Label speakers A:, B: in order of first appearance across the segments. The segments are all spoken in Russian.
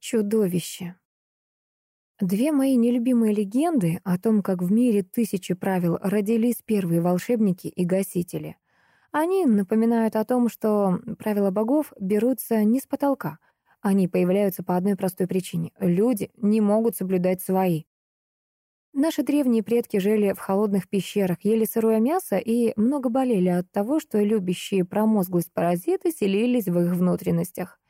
A: Чудовище. Две мои нелюбимые легенды о том, как в мире тысячи правил родились первые волшебники и гасители. Они напоминают о том, что правила богов берутся не с потолка. Они появляются по одной простой причине. Люди не могут соблюдать свои. Наши древние предки жили в холодных пещерах, ели сырое мясо и много болели от того, что любящие промозглость паразиты селились в их внутренностях.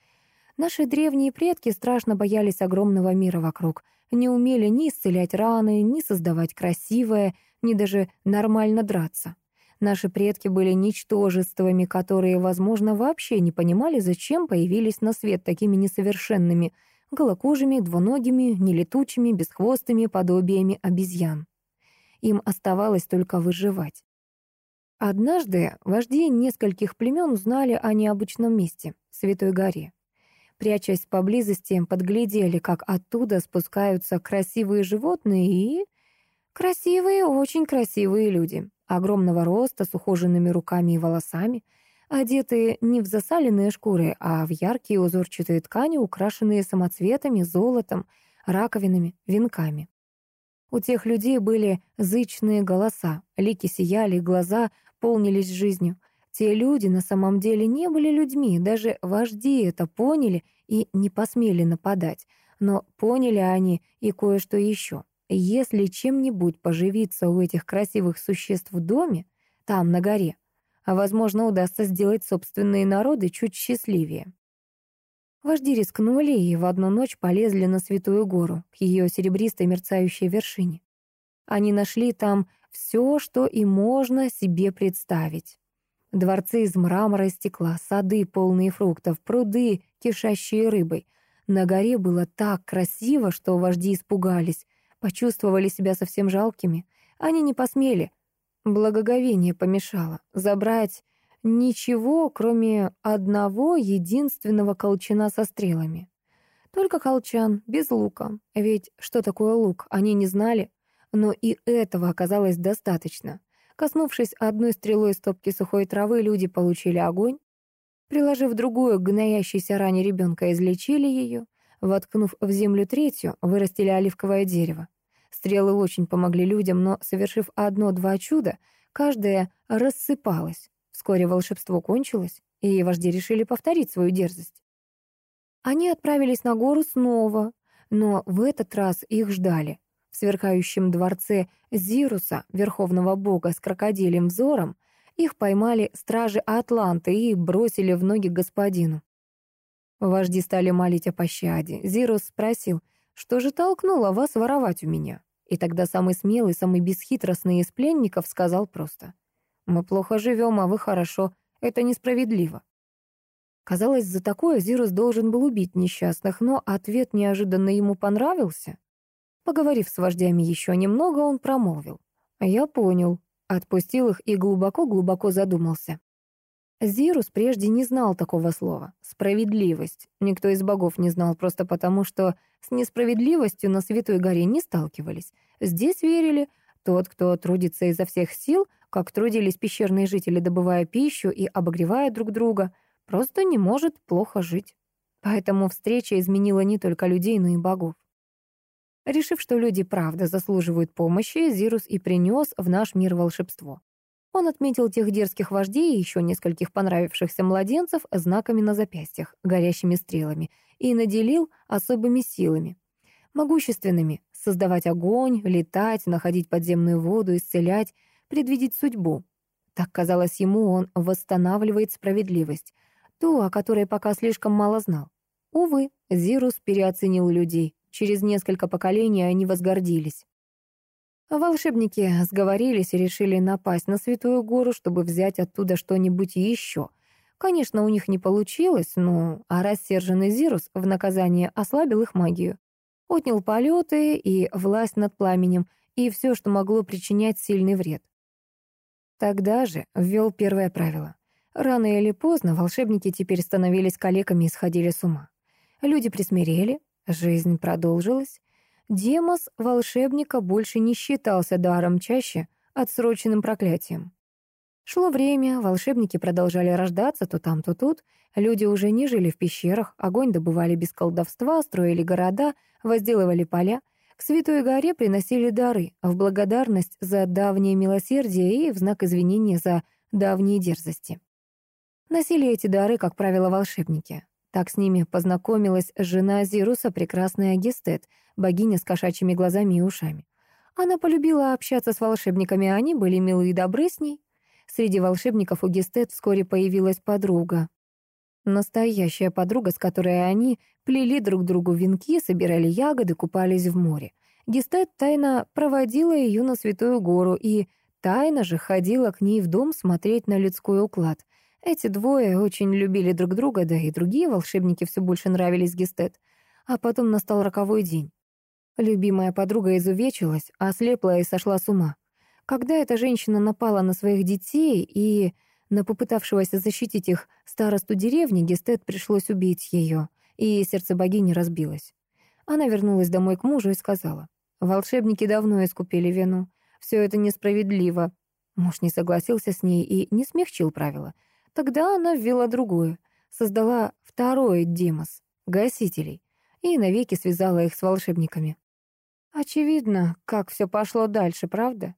A: Наши древние предки страшно боялись огромного мира вокруг, не умели ни исцелять раны, ни создавать красивое, ни даже нормально драться. Наши предки были ничтожествами, которые, возможно, вообще не понимали, зачем появились на свет такими несовершенными, голокожими, двуногими, нелетучими, бесхвостыми подобиями обезьян. Им оставалось только выживать. Однажды вожди нескольких племен узнали о необычном месте — Святой горе. Прячась поблизости, подглядели, как оттуда спускаются красивые животные и... Красивые, очень красивые люди. Огромного роста, с ухоженными руками и волосами, одетые не в засаленные шкуры, а в яркие узорчатые ткани, украшенные самоцветами, золотом, раковинами, венками. У тех людей были зычные голоса, лики сияли, глаза полнились жизнью. Те люди на самом деле не были людьми, даже вожди это поняли и не посмели нападать. Но поняли они и кое-что еще. Если чем-нибудь поживиться у этих красивых существ в доме, там, на горе, возможно, удастся сделать собственные народы чуть счастливее. Вожди рискнули и в одну ночь полезли на Святую гору, к ее серебристой мерцающей вершине. Они нашли там все, что и можно себе представить. Дворцы из мрамора и стекла, сады, полные фруктов, пруды, кишащие рыбой. На горе было так красиво, что вожди испугались, почувствовали себя совсем жалкими. Они не посмели. Благоговение помешало. Забрать ничего, кроме одного единственного колчана со стрелами. Только колчан, без лука. Ведь что такое лук, они не знали. Но и этого оказалось достаточно. Коснувшись одной стрелой стопки сухой травы, люди получили огонь. Приложив другую к гноящейся ране ребенка, излечили ее. Воткнув в землю третью, вырастили оливковое дерево. Стрелы очень помогли людям, но, совершив одно-два чуда, каждая рассыпалась. Вскоре волшебство кончилось, и вожди решили повторить свою дерзость. Они отправились на гору снова, но в этот раз их ждали. В сверкающем дворце Зируса, верховного бога с крокодилем взором, их поймали стражи Атланты и бросили в ноги господину. Вожди стали молить о пощаде. Зирус спросил, что же толкнуло вас воровать у меня? И тогда самый смелый, самый бесхитростный из пленников сказал просто, «Мы плохо живем, а вы хорошо. Это несправедливо». Казалось, за такое Зирус должен был убить несчастных, но ответ неожиданно ему понравился. Поговорив с вождями еще немного, он промолвил. «Я понял». Отпустил их и глубоко-глубоко задумался. Зирус прежде не знал такого слова. Справедливость. Никто из богов не знал просто потому, что с несправедливостью на Святой горе не сталкивались. Здесь верили, тот, кто трудится изо всех сил, как трудились пещерные жители, добывая пищу и обогревая друг друга, просто не может плохо жить. Поэтому встреча изменила не только людей, но и богов. Решив, что люди правда заслуживают помощи, Зирус и принес в наш мир волшебство. Он отметил тех дерзких вождей и еще нескольких понравившихся младенцев знаками на запястьях, горящими стрелами, и наделил особыми силами. Могущественными — создавать огонь, летать, находить подземную воду, исцелять, предвидеть судьбу. Так казалось ему, он восстанавливает справедливость, ту, о которой пока слишком мало знал. Увы, Зирус переоценил людей, Через несколько поколений они возгордились. Волшебники сговорились и решили напасть на Святую Гору, чтобы взять оттуда что-нибудь еще. Конечно, у них не получилось, но а рассерженный Зирус в наказание ослабил их магию. Отнял полеты и власть над пламенем, и все, что могло причинять сильный вред. Тогда же ввел первое правило. Рано или поздно волшебники теперь становились калеками и сходили с ума. Люди присмирели, Жизнь продолжилась. Демос волшебника больше не считался даром чаще отсроченным проклятием. Шло время, волшебники продолжали рождаться то там, то тут. Люди уже не жили в пещерах, огонь добывали без колдовства, строили города, возделывали поля. К Святой горе приносили дары в благодарность за давнее милосердие и в знак извинения за давние дерзости. Носили эти дары, как правило, волшебники. Так с ними познакомилась жена Зируса, прекрасная Гестет, богиня с кошачьими глазами и ушами. Она полюбила общаться с волшебниками, они были милы и добры с ней. Среди волшебников у Гестет вскоре появилась подруга. Настоящая подруга, с которой они плели друг другу венки, собирали ягоды, купались в море. Гестет тайно проводила ее на Святую Гору и тайно же ходила к ней в дом смотреть на людской уклад. Эти двое очень любили друг друга, да и другие волшебники все больше нравились Гестет. А потом настал роковой день. Любимая подруга изувечилась, ослепла и сошла с ума. Когда эта женщина напала на своих детей и на попытавшегося защитить их старосту деревни, Гестет пришлось убить ее, и сердце богини разбилось. Она вернулась домой к мужу и сказала, «Волшебники давно искупили вину. Все это несправедливо». Муж не согласился с ней и не смягчил правила. Тогда она ввела другое, создала второй демос, гасителей, и навеки связала их с волшебниками. Очевидно, как все пошло дальше, правда?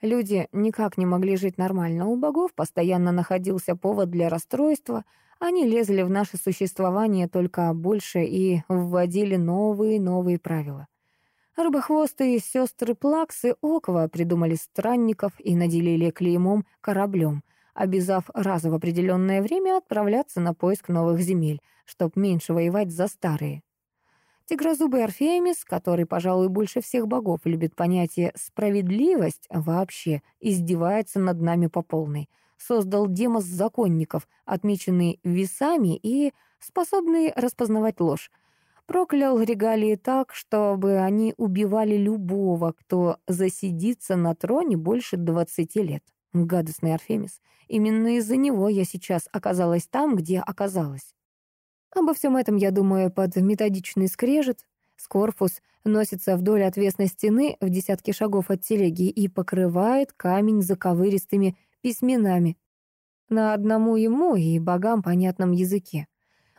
A: Люди никак не могли жить нормально. У богов постоянно находился повод для расстройства. Они лезли в наше существование только больше и вводили новые и новые правила. Рыбохвосты и сестры Плаксы Оква придумали странников и наделили клеймом кораблем, обязав раз в определенное время отправляться на поиск новых земель, чтоб меньше воевать за старые. Тигрозубый Орфеемис, который, пожалуй, больше всех богов любит понятие «справедливость», вообще издевается над нами по полной. Создал демос законников, отмеченный весами и способный распознавать ложь. Проклял регалии так, чтобы они убивали любого, кто засидится на троне больше двадцати лет. Гадостный Орфемис. Именно из-за него я сейчас оказалась там, где оказалась. Обо всем этом я думаю под методичный скрежет. Скорфус носится вдоль отвесной стены в десятке шагов от телеги и покрывает камень заковыристыми письменами на одному ему и богам понятном языке.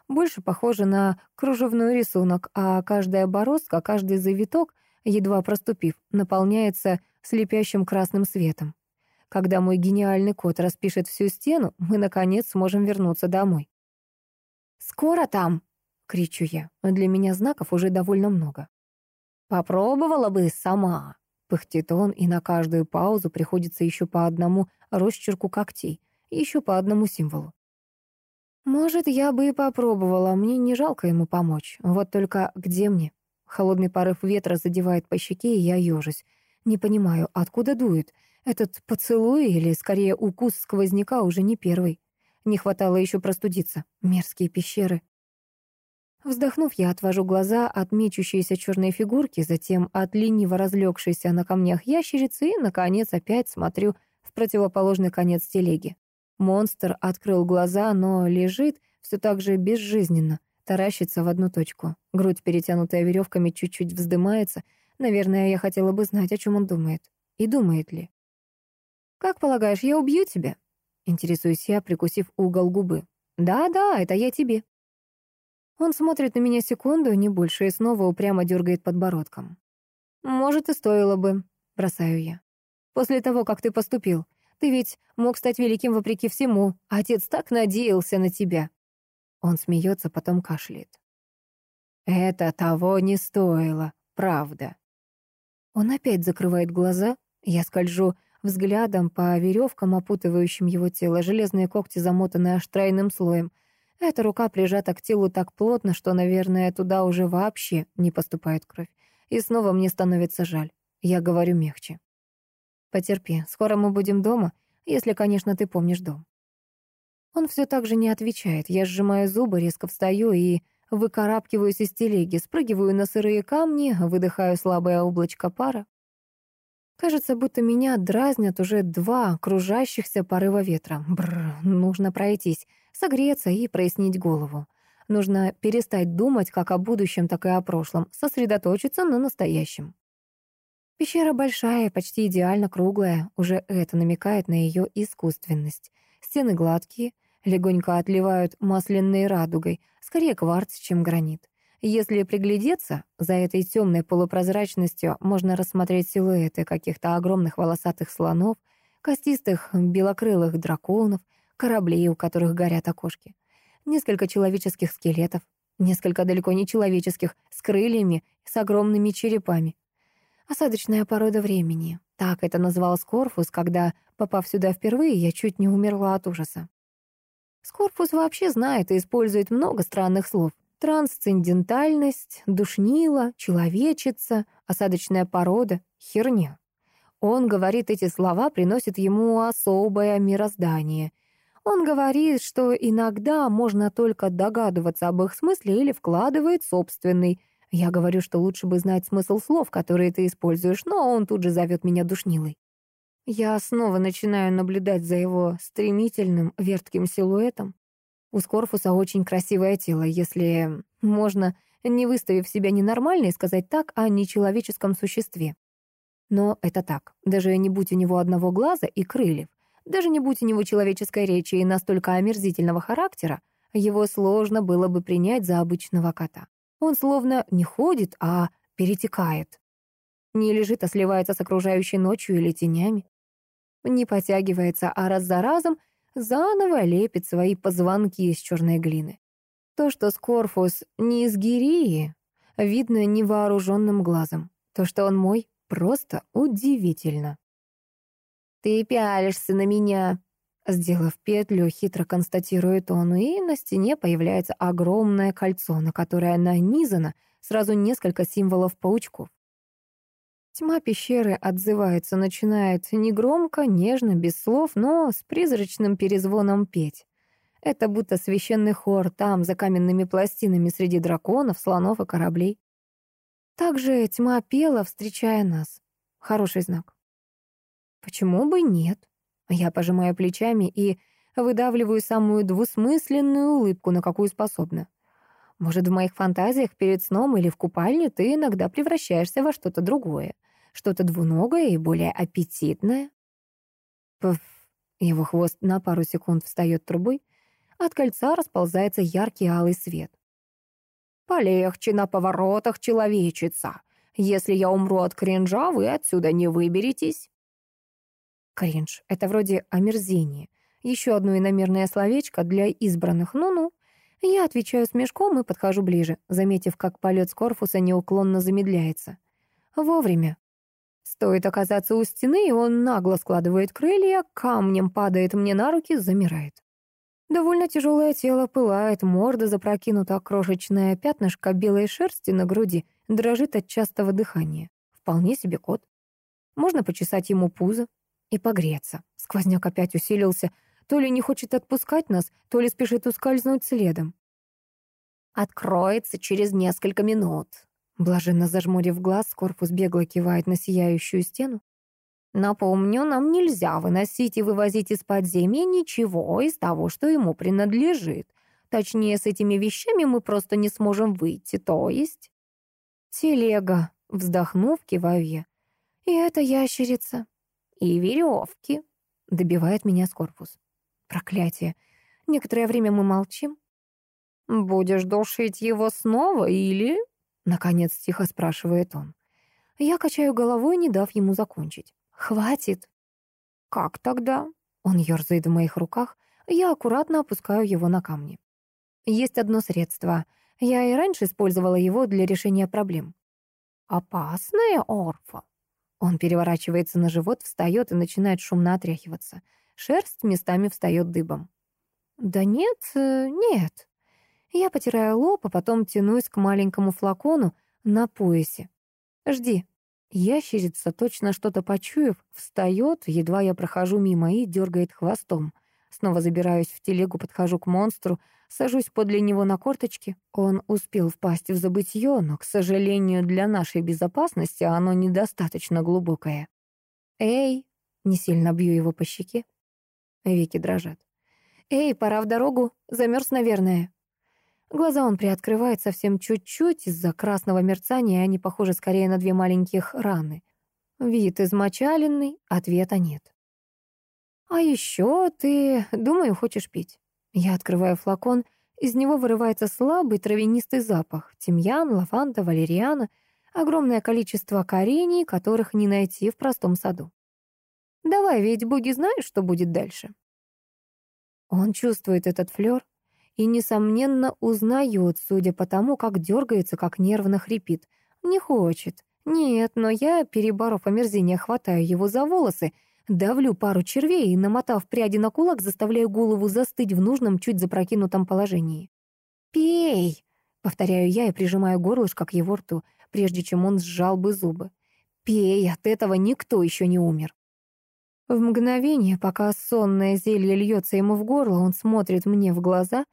A: Больше похоже на кружевной рисунок, а каждая бороздка, каждый завиток, едва проступив, наполняется слепящим красным светом. Когда мой гениальный кот распишет всю стену, мы, наконец, сможем вернуться домой. «Скоро там!» — кричу я. Для меня знаков уже довольно много. «Попробовала бы сама!» — пыхтит он, и на каждую паузу приходится еще по одному росчерку когтей, еще по одному символу. Может, я бы и попробовала, мне не жалко ему помочь. Вот только где мне? Холодный порыв ветра задевает по щеке, и я ежусь. Не понимаю, откуда дует. Этот поцелуй или, скорее, укус сквозняка уже не первый. Не хватало еще простудиться. Мерзкие пещеры. Вздохнув, я отвожу глаза от мечущейся черной фигурки, затем от лениво разлегшейся на камнях ящерицы и, наконец, опять смотрю в противоположный конец телеги. Монстр открыл глаза, но лежит все так же безжизненно, таращится в одну точку. Грудь, перетянутая веревками, чуть-чуть вздымается. Наверное, я хотела бы знать, о чем он думает. И думает ли. «Как полагаешь, я убью тебя?» Интересуюсь я, прикусив угол губы. «Да-да, это я тебе». Он смотрит на меня секунду, не больше, и снова упрямо дергает подбородком. «Может, и стоило бы», — бросаю я. «После того, как ты поступил. Ты ведь мог стать великим вопреки всему. Отец так надеялся на тебя». Он смеется, потом кашляет. «Это того не стоило, правда». Он опять закрывает глаза. Я скольжу взглядом по веревкам, опутывающим его тело. Железные когти замотаны аж тройным слоем. Эта рука прижата к телу так плотно, что, наверное, туда уже вообще не поступает кровь. И снова мне становится жаль. Я говорю мягче. «Потерпи, скоро мы будем дома, если, конечно, ты помнишь дом». Он все так же не отвечает. Я сжимаю зубы, резко встаю и выкарабкиваюсь из телеги, спрыгиваю на сырые камни, выдыхаю слабое облачко пара. Кажется, будто меня дразнят уже два кружащихся порыва ветра. Бррр, нужно пройтись, согреться и прояснить голову. Нужно перестать думать как о будущем, так и о прошлом, сосредоточиться на настоящем. Пещера большая, почти идеально круглая, уже это намекает на ее искусственность. Стены гладкие, легонько отливают масляной радугой, скорее кварц, чем гранит. Если приглядеться, за этой темной полупрозрачностью можно рассмотреть силуэты каких-то огромных волосатых слонов, костистых белокрылых драконов, кораблей, у которых горят окошки. Несколько человеческих скелетов, несколько далеко не человеческих, с крыльями, с огромными черепами. Осадочная порода времени. Так это назвал Скорфус, когда, попав сюда впервые, я чуть не умерла от ужаса. Скорфус вообще знает и использует много странных слов. Трансцендентальность, душнила, человечица, осадочная порода — херня. Он говорит, эти слова приносят ему особое мироздание. Он говорит, что иногда можно только догадываться об их смысле или вкладывает собственный. Я говорю, что лучше бы знать смысл слов, которые ты используешь, но он тут же зовет меня душнилой. Я снова начинаю наблюдать за его стремительным, вертким силуэтом. У Скорфуса очень красивое тело, если можно, не выставив себя ненормальной, сказать так о нечеловеческом существе. Но это так. Даже не будь у него одного глаза и крыльев, даже не будь у него человеческой речи и настолько омерзительного характера, его сложно было бы принять за обычного кота. Он словно не ходит, а перетекает. Не лежит, а сливается с окружающей ночью или тенями. Не потягивается, а раз за разом заново лепит свои позвонки из черной глины. То, что Скорфус не из Гирии, видно невооруженным глазом. То, что он мой, просто удивительно. «Ты пялишься на меня», Сделав петлю, хитро констатирует он, и на стене появляется огромное кольцо, на которое нанизано сразу несколько символов паучков. Тьма пещеры отзывается, начинает негромко, нежно, без слов, но с призрачным перезвоном петь. Это будто священный хор там, за каменными пластинами, среди драконов, слонов и кораблей. Также тьма пела, встречая нас. Хороший знак. Почему бы нет? Я пожимаю плечами и выдавливаю самую двусмысленную улыбку, на какую способна. Может, в моих фантазиях перед сном или в купальне ты иногда превращаешься во что-то другое, что-то двуногое и более аппетитное. Пф, его хвост на пару секунд встает трубой, от кольца расползается яркий алый свет. «Полегче на поворотах, человечица. Если я умру от кринжа, вы отсюда не выберетесь». Кринж — это вроде омерзение. Еще одно иномерное словечко для избранных. Ну-ну. Я отвечаю с мешком и подхожу ближе, заметив, как полет с корпуса неуклонно замедляется. Вовремя. Стоит оказаться у стены, и он нагло складывает крылья, камнем падает мне на руки, замирает. Довольно тяжелое тело пылает, морда запрокинута, крошечное пятнышко белой шерсти на груди дрожит от частого дыхания. Вполне себе кот. Можно почесать ему пузо и погреться. Сквозняк опять усилился, то ли не хочет отпускать нас, то ли спешит ускользнуть следом. «Откроется через несколько минут», — блаженно зажмурив глаз, корпус бегло кивает на сияющую стену. «Напомню, нам нельзя выносить и вывозить из подземья ничего из того, что ему принадлежит. Точнее, с этими вещами мы просто не сможем выйти, то есть...» «Телега», — вздохнув, киваю я. «И это ящерица». «И веревки», — добивает меня с корпус. Проклятие. Некоторое время мы молчим. «Будешь душить его снова или...» Наконец тихо спрашивает он. Я качаю головой, не дав ему закончить. «Хватит!» «Как тогда?» Он ерзает в моих руках. Я аккуратно опускаю его на камни. Есть одно средство. Я и раньше использовала его для решения проблем. «Опасное, Орфа?» Он переворачивается на живот, встает и начинает шумно отряхиваться. Шерсть местами встает дыбом. «Да нет, э, нет». Я потираю лоб, а потом тянусь к маленькому флакону на поясе. «Жди». Ящерица, точно что-то почуяв, встает, едва я прохожу мимо и дергает хвостом. Снова забираюсь в телегу, подхожу к монстру, сажусь подле него на корточки. Он успел впасть в забытье, но, к сожалению, для нашей безопасности оно недостаточно глубокое. «Эй!» — не сильно бью его по щеке. Веки дрожат. «Эй, пора в дорогу. Замерз, наверное». Глаза он приоткрывает совсем чуть-чуть, из-за красного мерцания они похожи скорее на две маленьких раны. Вид измочаленный, ответа нет. «А еще ты, думаю, хочешь пить». Я открываю флакон, из него вырывается слабый травянистый запах. Тимьян, лаванда, валериана, огромное количество корений, которых не найти в простом саду. «Давай, ведь боги знают, что будет дальше». Он чувствует этот флёр и, несомненно, узнает, судя по тому, как дергается, как нервно хрипит. Не хочет. Нет, но я, переборов омерзение, хватаю его за волосы — Давлю пару червей и, намотав пряди на кулак, заставляю голову застыть в нужном, чуть запрокинутом положении. «Пей!» — повторяю я и прижимаю горлышко к его рту, прежде чем он сжал бы зубы. «Пей, от этого никто еще не умер». В мгновение, пока сонное зелье льется ему в горло, он смотрит мне в глаза,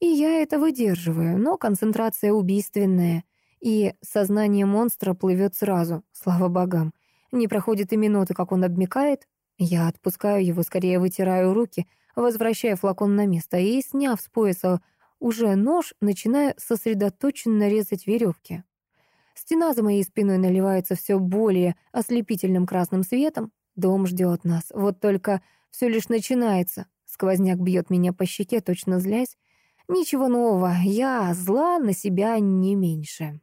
A: и я это выдерживаю, но концентрация убийственная, и сознание монстра плывет сразу, слава богам. Не проходит и минуты, как он обмикает, я отпускаю его, скорее вытираю руки, возвращая флакон на место и, сняв с пояса уже нож, начинаю сосредоточенно резать веревки. Стена за моей спиной наливается все более ослепительным красным светом. Дом ждет нас. Вот только все лишь начинается. Сквозняк бьет меня по щеке, точно злясь. Ничего нового. Я зла на себя не меньше.